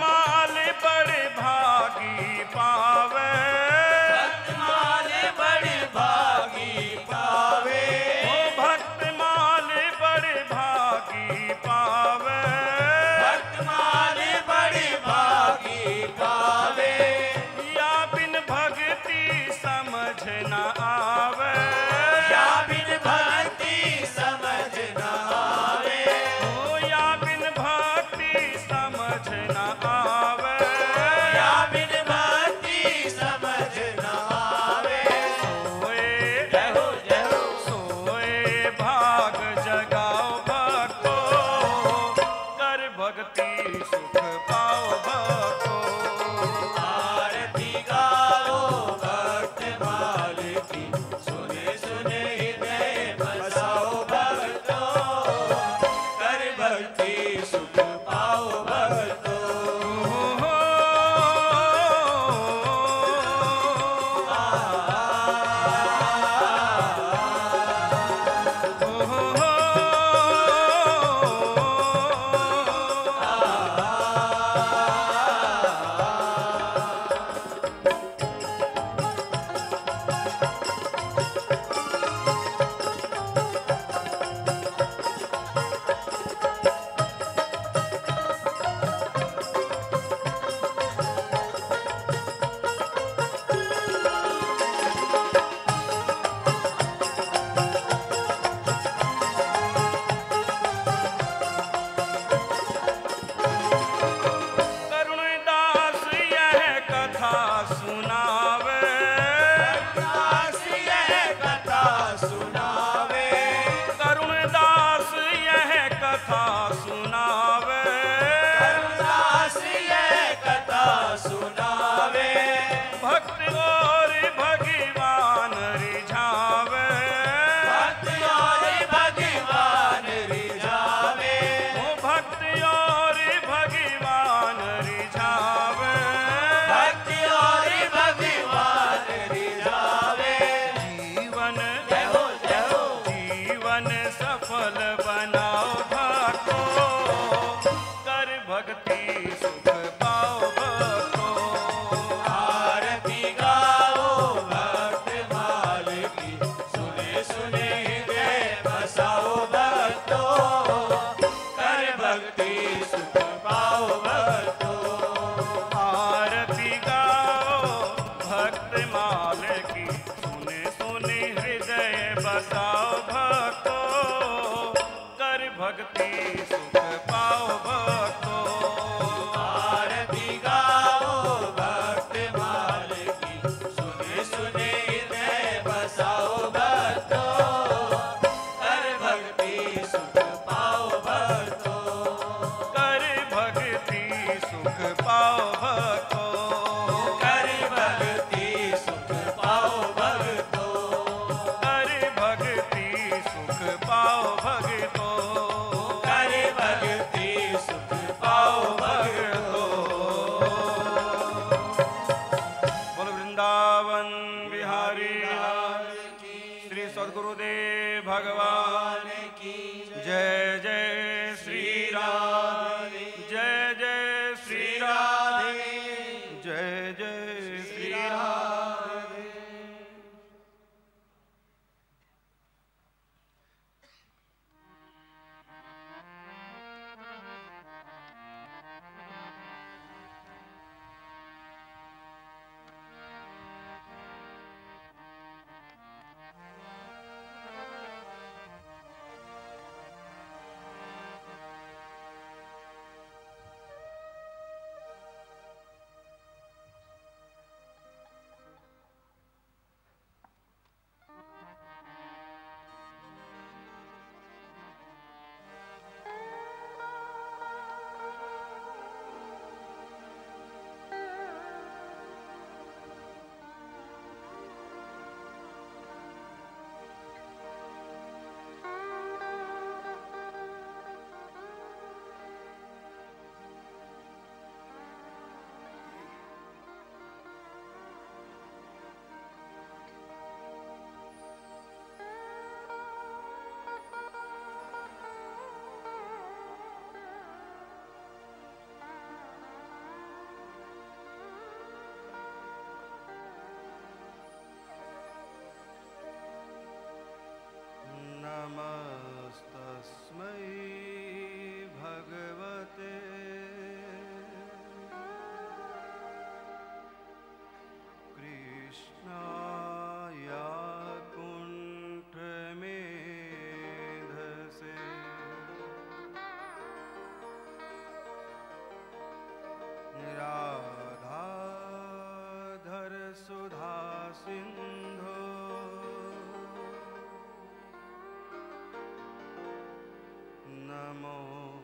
Mama. जय namo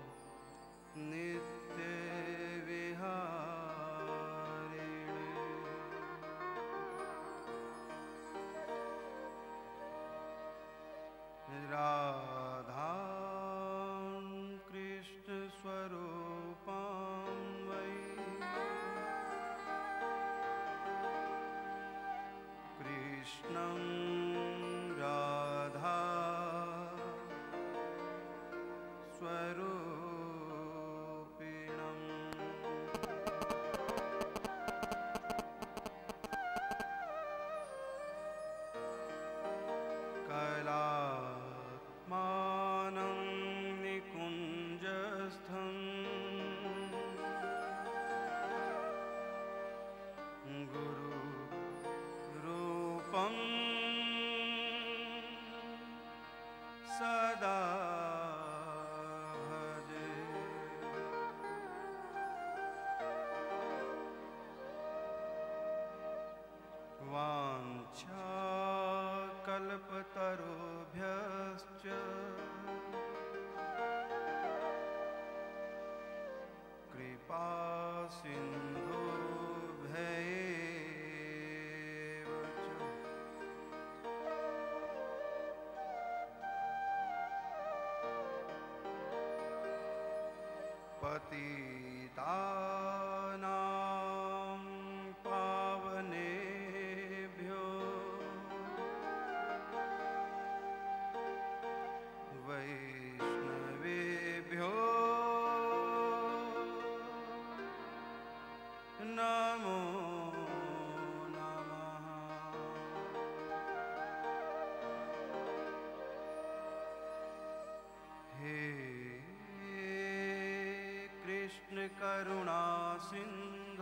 Krishna करुणा सिंह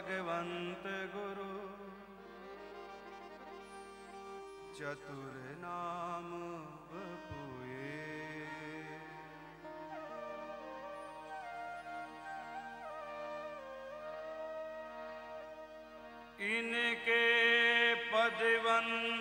भगवंत गुरु। चतुर नाम बपुए। इनके पदवंत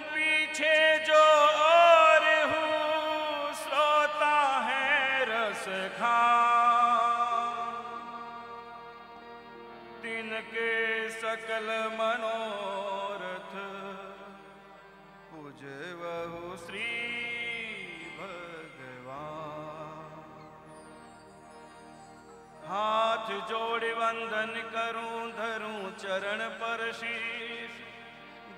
पीछे जो और हूँ सोता है रस खा तिनके सकल मनोरथ पूज बहु श्री हाथ जोड़ वंदन करूँ, धरूं चरण पर श्री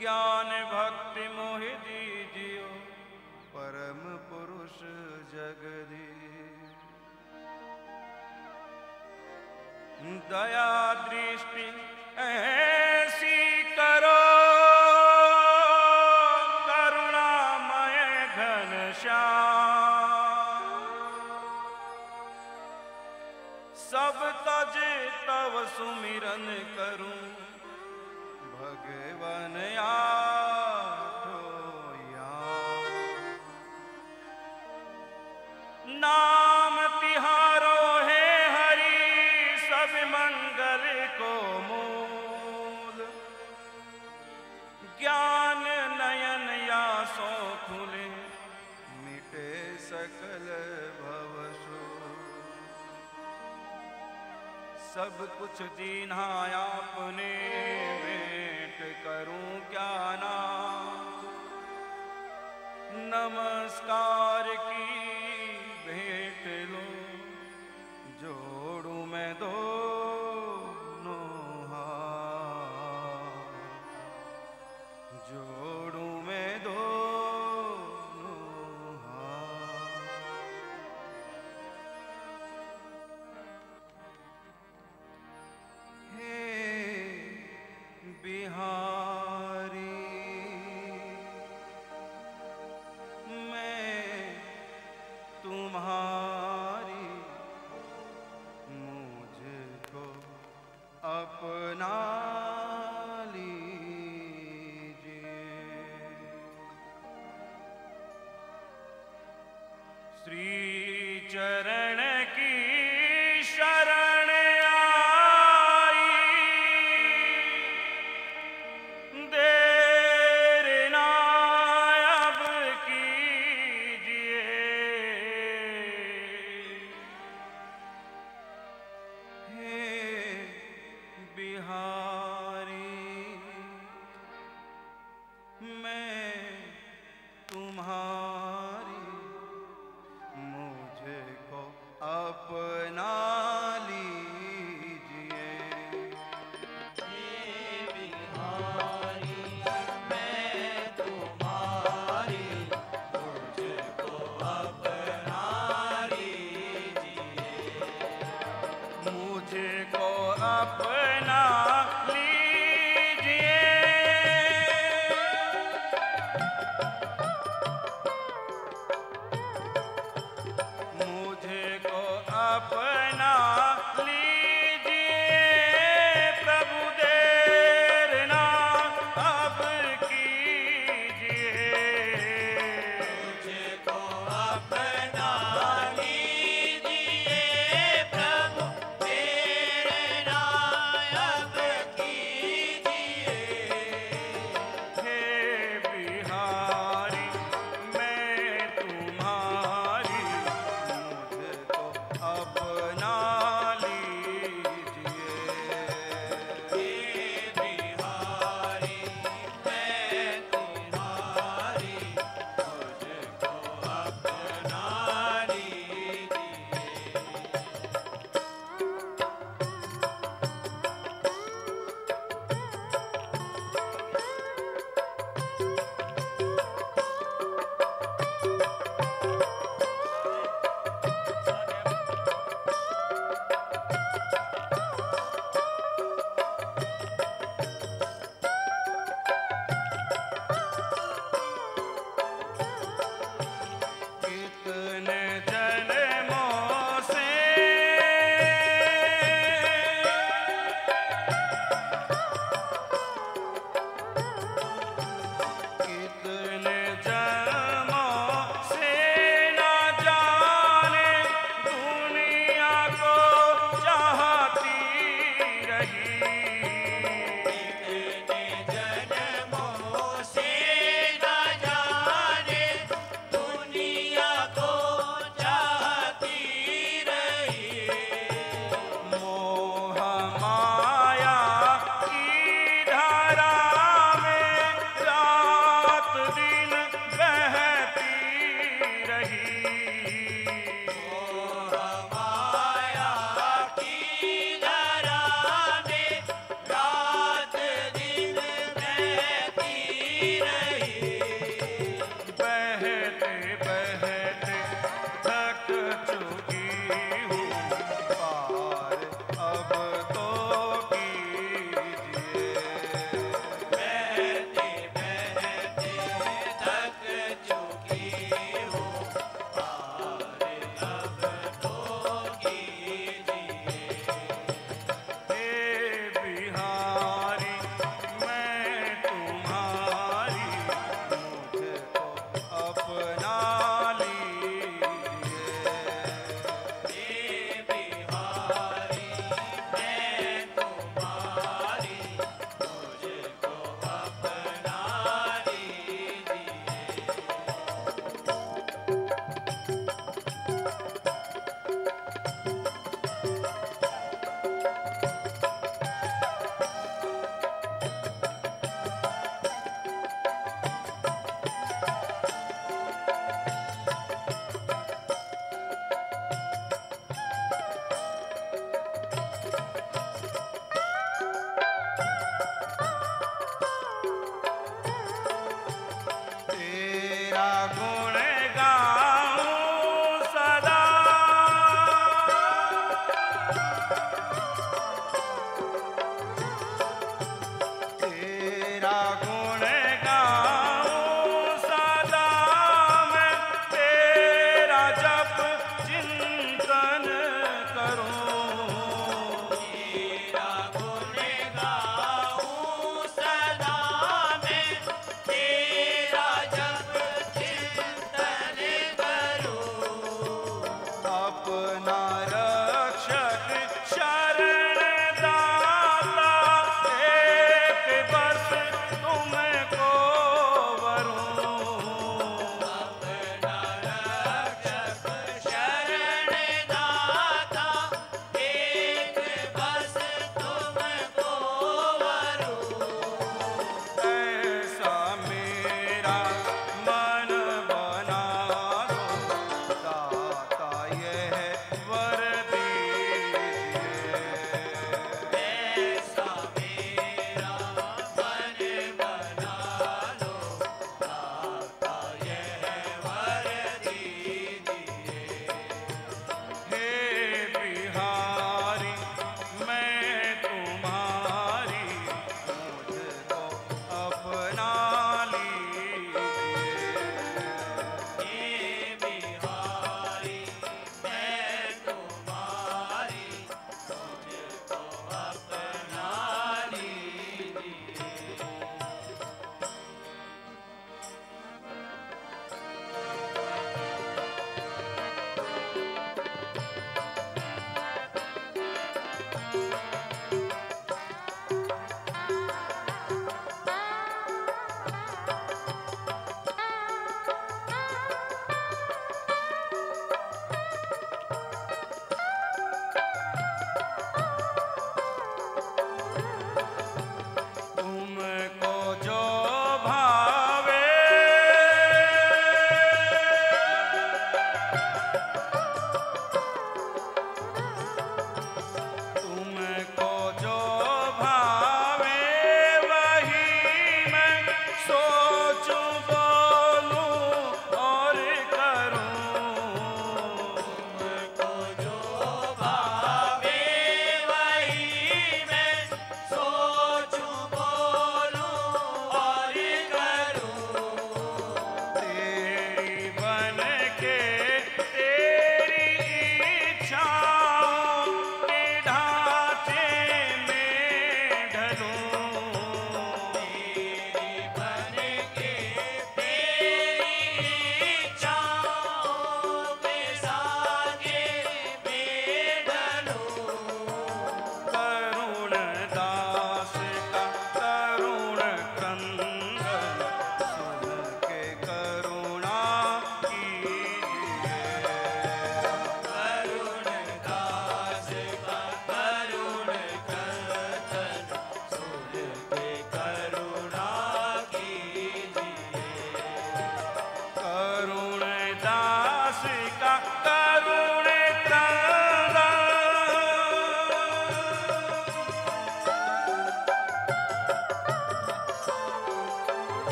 ज्ञान भक्ति मोह दीजियो। परम पुरुष जगदी दया दृष्टि ऐसी कुछ जीना आपने भेंट करूँ क्या ना नमस्कार की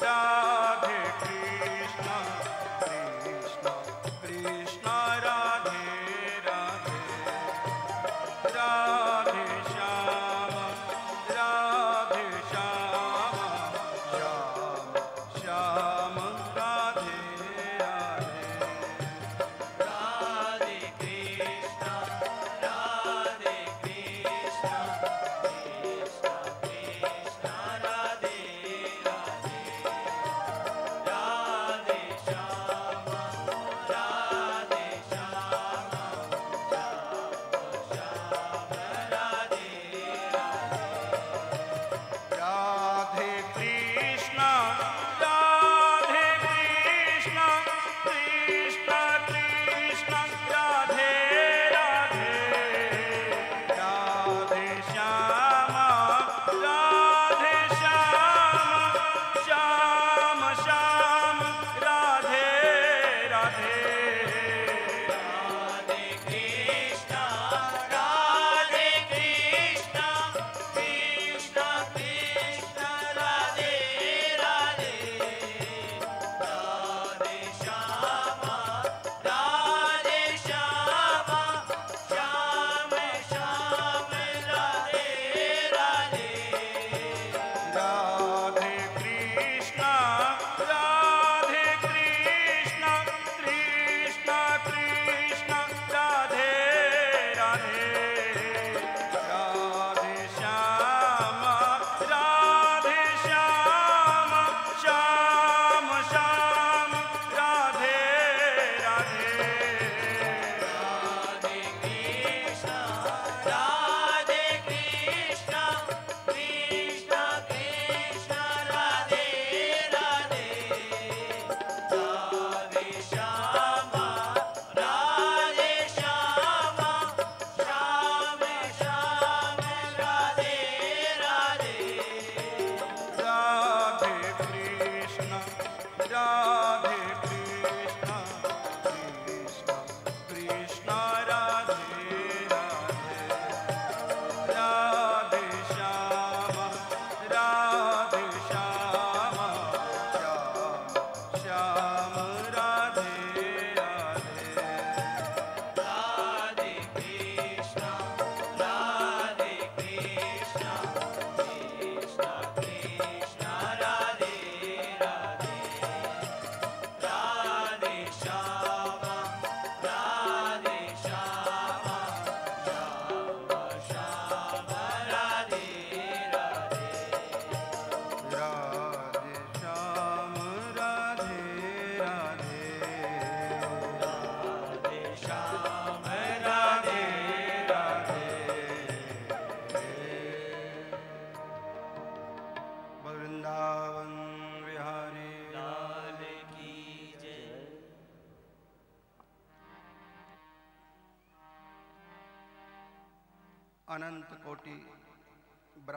자.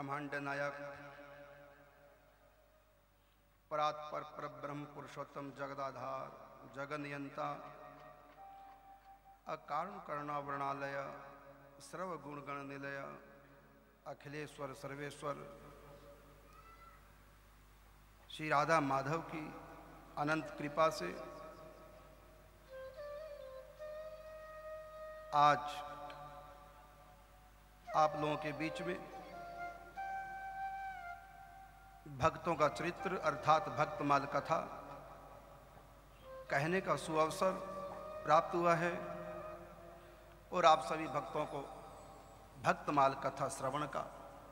ब्रह्मांड नायक। परात पर ब्रह्म पुरुषोत्तम जगदाधार, जगनियंता। अकारण करुणावर्णालय सर्व गुण गण निलय, अखिलेश्वर सर्वेश्वर। श्री राधा माधव की अनंत कृपा से आज आप लोगों के बीच में भक्तों का चरित्र अर्थात भक्तमाल कथा कहने का सुअवसर प्राप्त हुआ है और आप सभी भक्तों को भक्तमाल कथा श्रवण का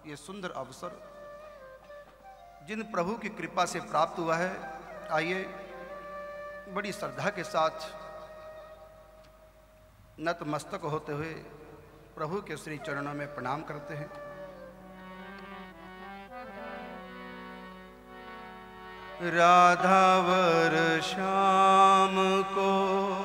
ये सुंदर अवसर जिन प्रभु की कृपा से प्राप्त हुआ है, आइए बड़ी श्रद्धा के साथ नतमस्तक होते हुए प्रभु के श्री चरणों में प्रणाम करते हैं। राधावर श्याम को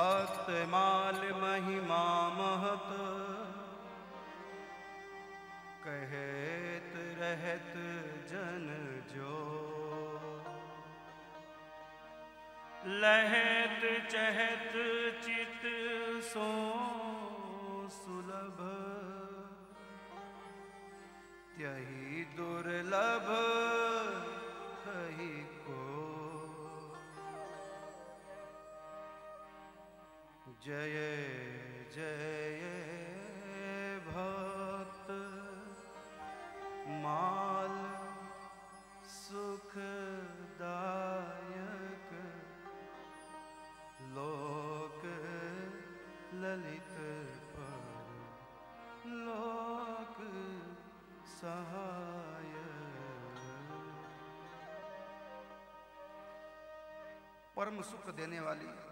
भक्त माल महिमा महत। कहत रहत जन जो। लहत चहत चित सो सुलभ। त्यही दुर्लभ जय जय भक्त। माल सुखदायक। लोक ललित पर। लोक सहाय परम सुख देने वाली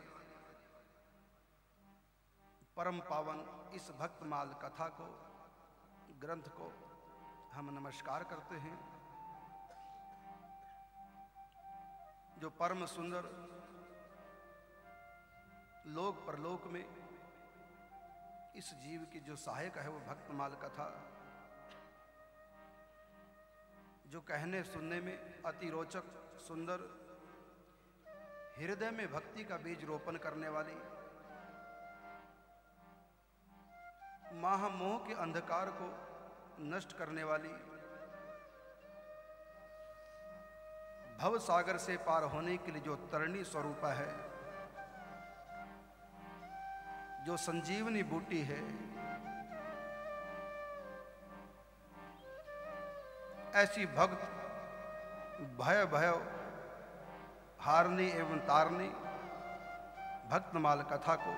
परम पावन इस भक्तमाल कथा को, ग्रंथ को हम नमस्कार करते हैं। जो परम सुंदर लोक परलोक में इस जीव की जो सहायक है वो भक्तमाल कथा, जो कहने सुनने में अति रोचक सुंदर, हृदय में भक्ति का बीज रोपण करने वाली महामोह के अंधकार को नष्ट करने वाली भव सागर से पार होने के लिए जो तरणी स्वरूप है, जो संजीवनी बूटी है, ऐसी भक्त भय भय हारनी एवं तारनी भक्तमाल कथा को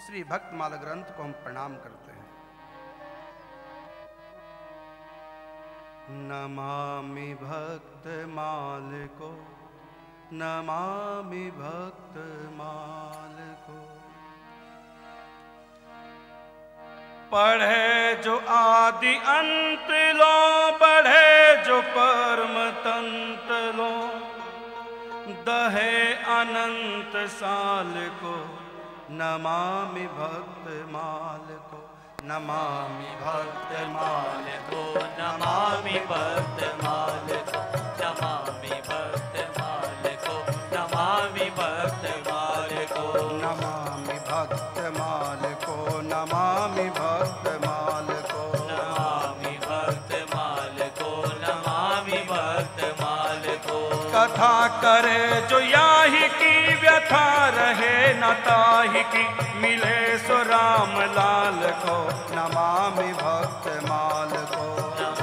श्री भक्तमाल ग्रंथ को हम प्रणाम करते हैं। नमामि भक्तमाल को नमामि भक्तमाल को पढ़े जो आदि अंत लो, बढ़े जो परम तंत लो। दहे अनंत साल को नमामि भक्त माल को नमामि भक्त माल को नमामि भक्त माल को नमामि भक्त कथा करे, जो याही की व्यथा रहे, न ताही की मिले, सो राम लाल को नमामि भक्त माल को।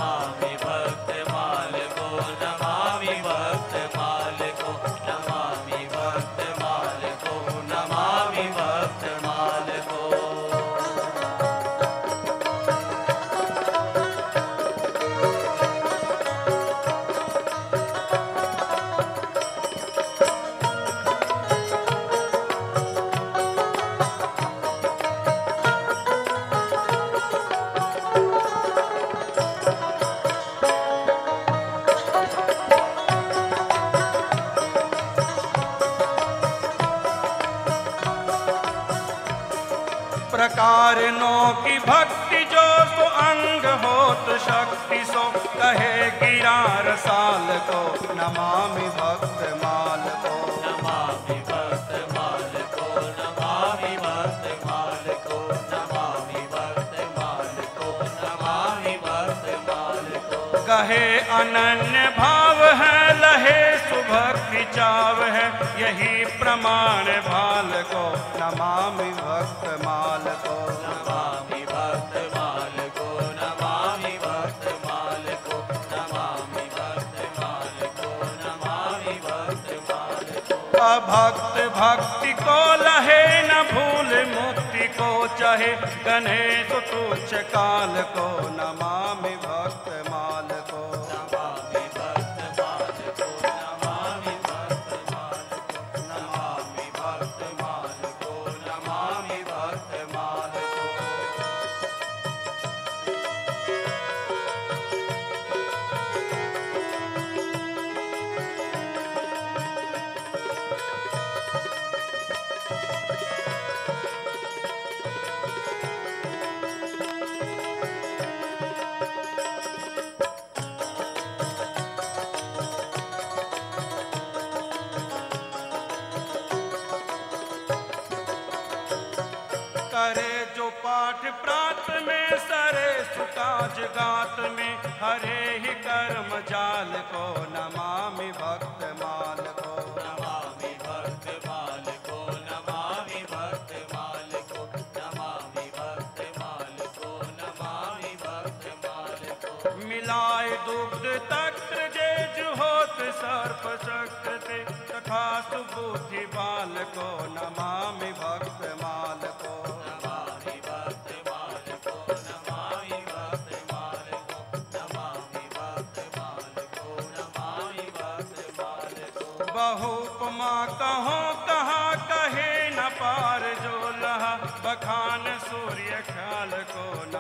प्रकार नो की भक्ति जो तो अंग तो शक्ति सो कहे गिरार साल को नमामि भक्त माल को नमामि भक्त कहे अनन्य भाव है लहे सुभक्ति चाव है। यही प्रमाण भाल को नमामि भक्त माल को नमामि भक्त माल को नमामि भक्त माल को नमामि भक्त माल को नमामि भक्त माल को अभक्त भक्ति को लहे न भूल मुक्ति को चाहे। गणेश तुच्छ काल को नमामि जगात में हरे ही कर्म जाल को नमामि भक्त माल को। नमामि भक्त माल को नमामि भक्त माल को नमामि भक्त माल को नमामि भक्त माल को। मिलाए दुग्ध तक्त जेज होत सर्प शक्त तथा सुबुद्धि बाल को नमा बखान सूर्य ख्याल को न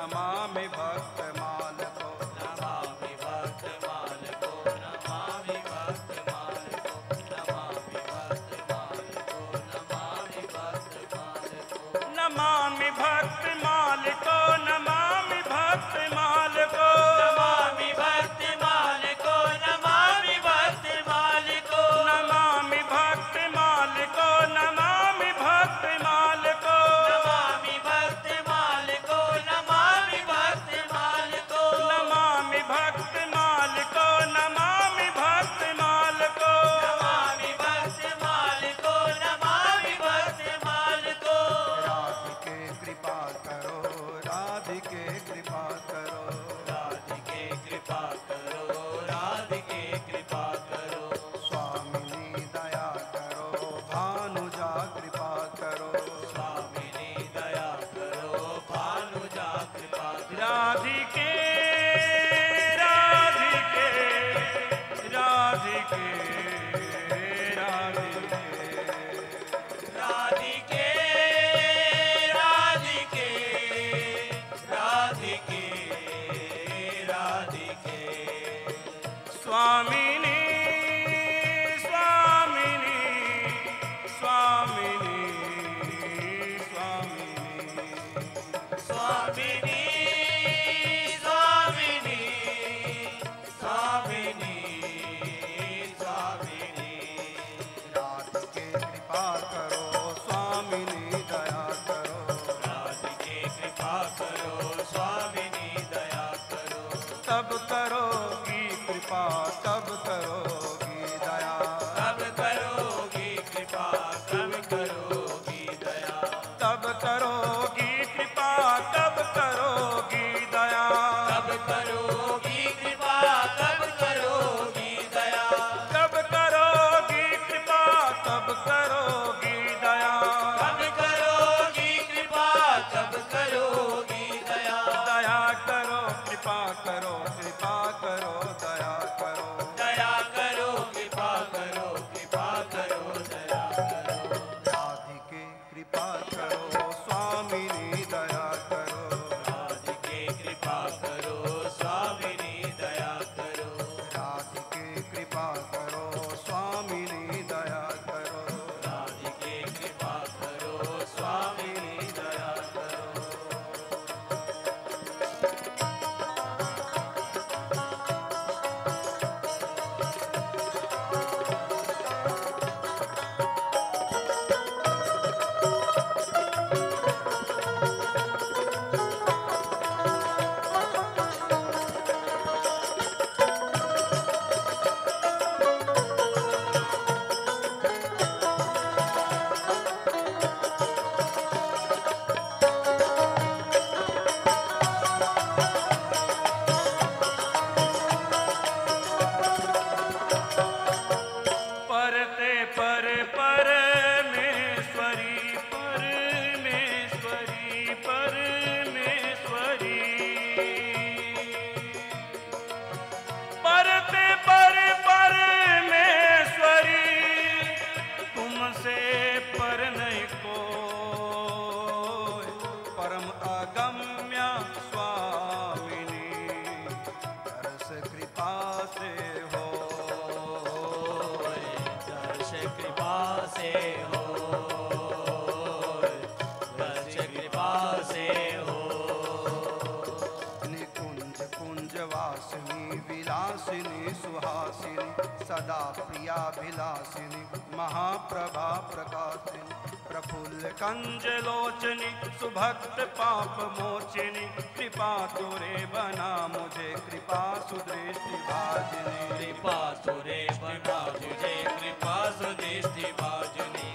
सुवासिनी सदा प्रियाभिलासिनी महाप्रभा प्रकाशिनी प्रफुल्ल कंज लोचनी सुभक्त पाप मोचिनी कृपा तुरे बना मुझे कृपा सुदृष्टि भाजनी। कृपा तुरे बना मुझे कृपा सुदृष्टि भाजनी।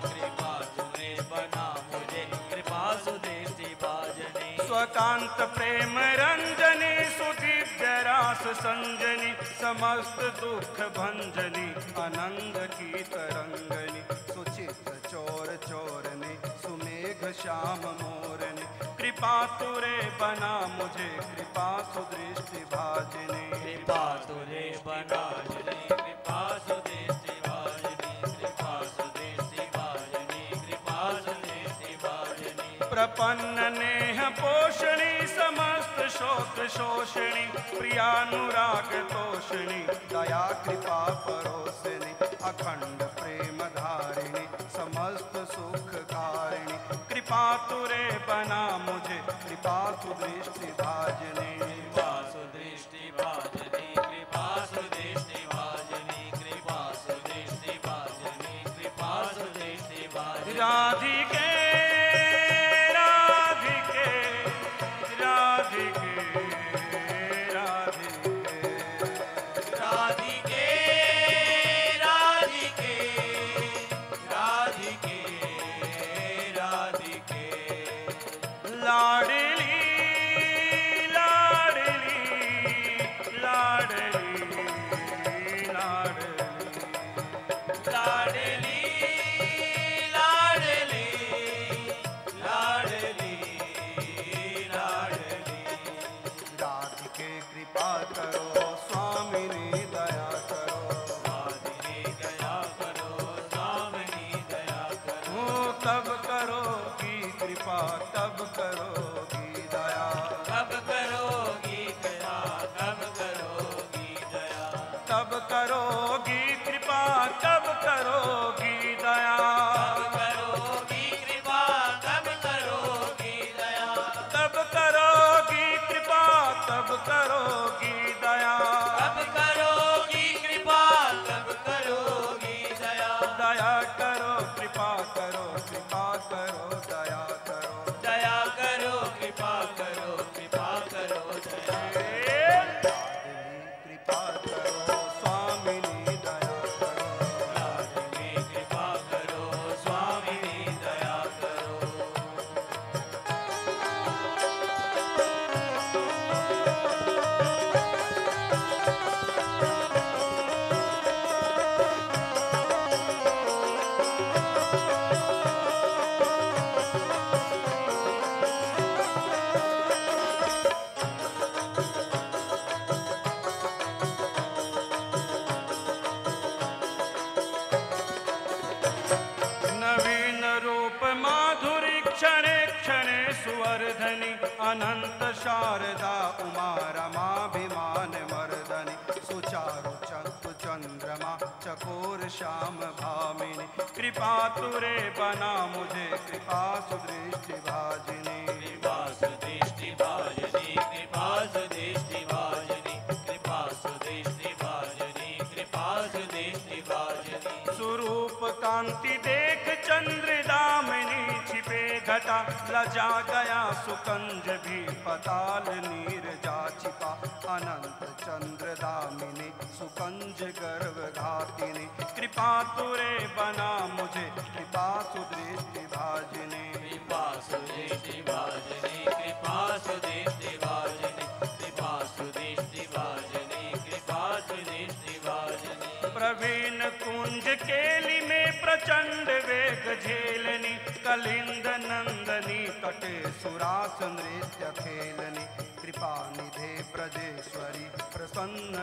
स्वकांत प्रेम रंजनी सुदिव्य रास संजनी समस्त दुख भंजनी अनंग की तरंगनी सुचित चोर चोरनी सुमेघ श्याम मोरनी। कृपा तुरे बना मुझे कृपा सुदृष्टि भाजनी। कृपा तुरे बना मुझे कृपा सुदृष्टि प्रपन्न समस्त शोक शोषणी प्रियानुराग तोषणी, दया, कृपा परोसनी अखंड प्रेम धारिणी समस्त सुख कारिणी कृपा तुरे बना मुझे, कृपा सुदृष्टि भाजनी तब करोगी दया। तब करोगी दया तब करोगी दया। तब करोगी कृपा तब करोगी कृपा तुरे बना मुझे कृपा सुदृष्टि भाजनी। कृपा सुदृष्टि भाजनी कृपा सुदृष्टि भाजनी कृपा सुदृष्टि भाजनी कृपा सुदृष्टि भाजनी। स्वरूप कांति छिपे घटा लजा गया सुकंज भी, पताल नीर जा छिपा। अनंत चंद्र दामिनी, सुकंज गर्भ घातिनी कृपा तुरे बना मुझे, कृपा सुदृष्टि भाजनी। कृपा सुदृष्टि भाजनी।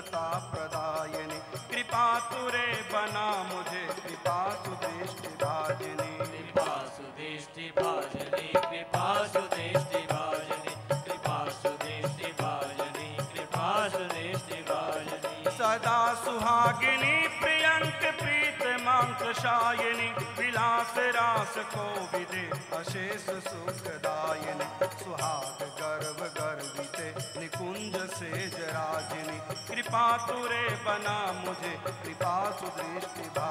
प्रसन्नता प्रदायनी कृपा तुरे बना मुझे कृपा सुदृष्टि भाजनी। कृपा सुदृष्टि भाजनी कृपा सुदृष्टि भाजनी। कृपा सुदृष्टि भाजनी कृपा सुदृष्टि भाजनी। सदा सुहागिनी प्रियंक प्रीत मांक शायिनी विलास रास को विदे अशेष सुखदायिनी। सुहाग गर्व निकुंज सेज राजिनी कृपा तुरे बना मुझे। कृपा सुदृष्टि भाजिनी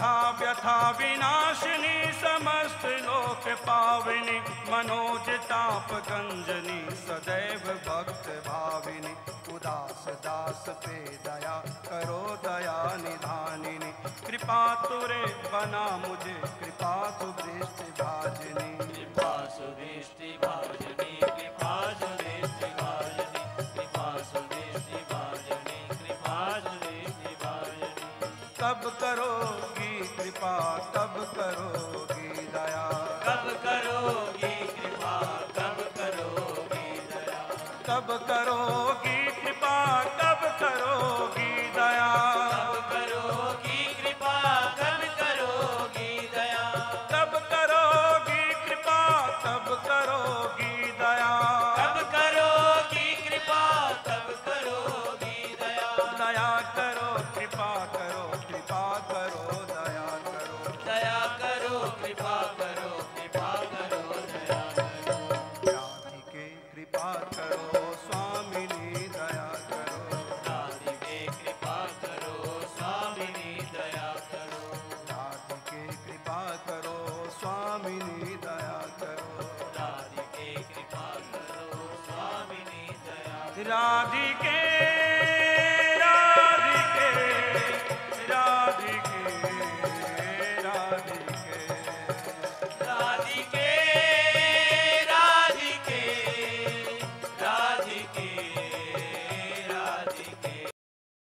कथा व्यथा विनाशिनी, समस्त लोक पाविनी मनोज ताप गंजनी सदैव भक्त भाविनी, उदास दास पे दया करो दया निधानिनी। कृपा तुरे, बना मुझे, कृपा सुवृष्टि भाजनी। कृपा सुवृष्टि भाजनी। राधिका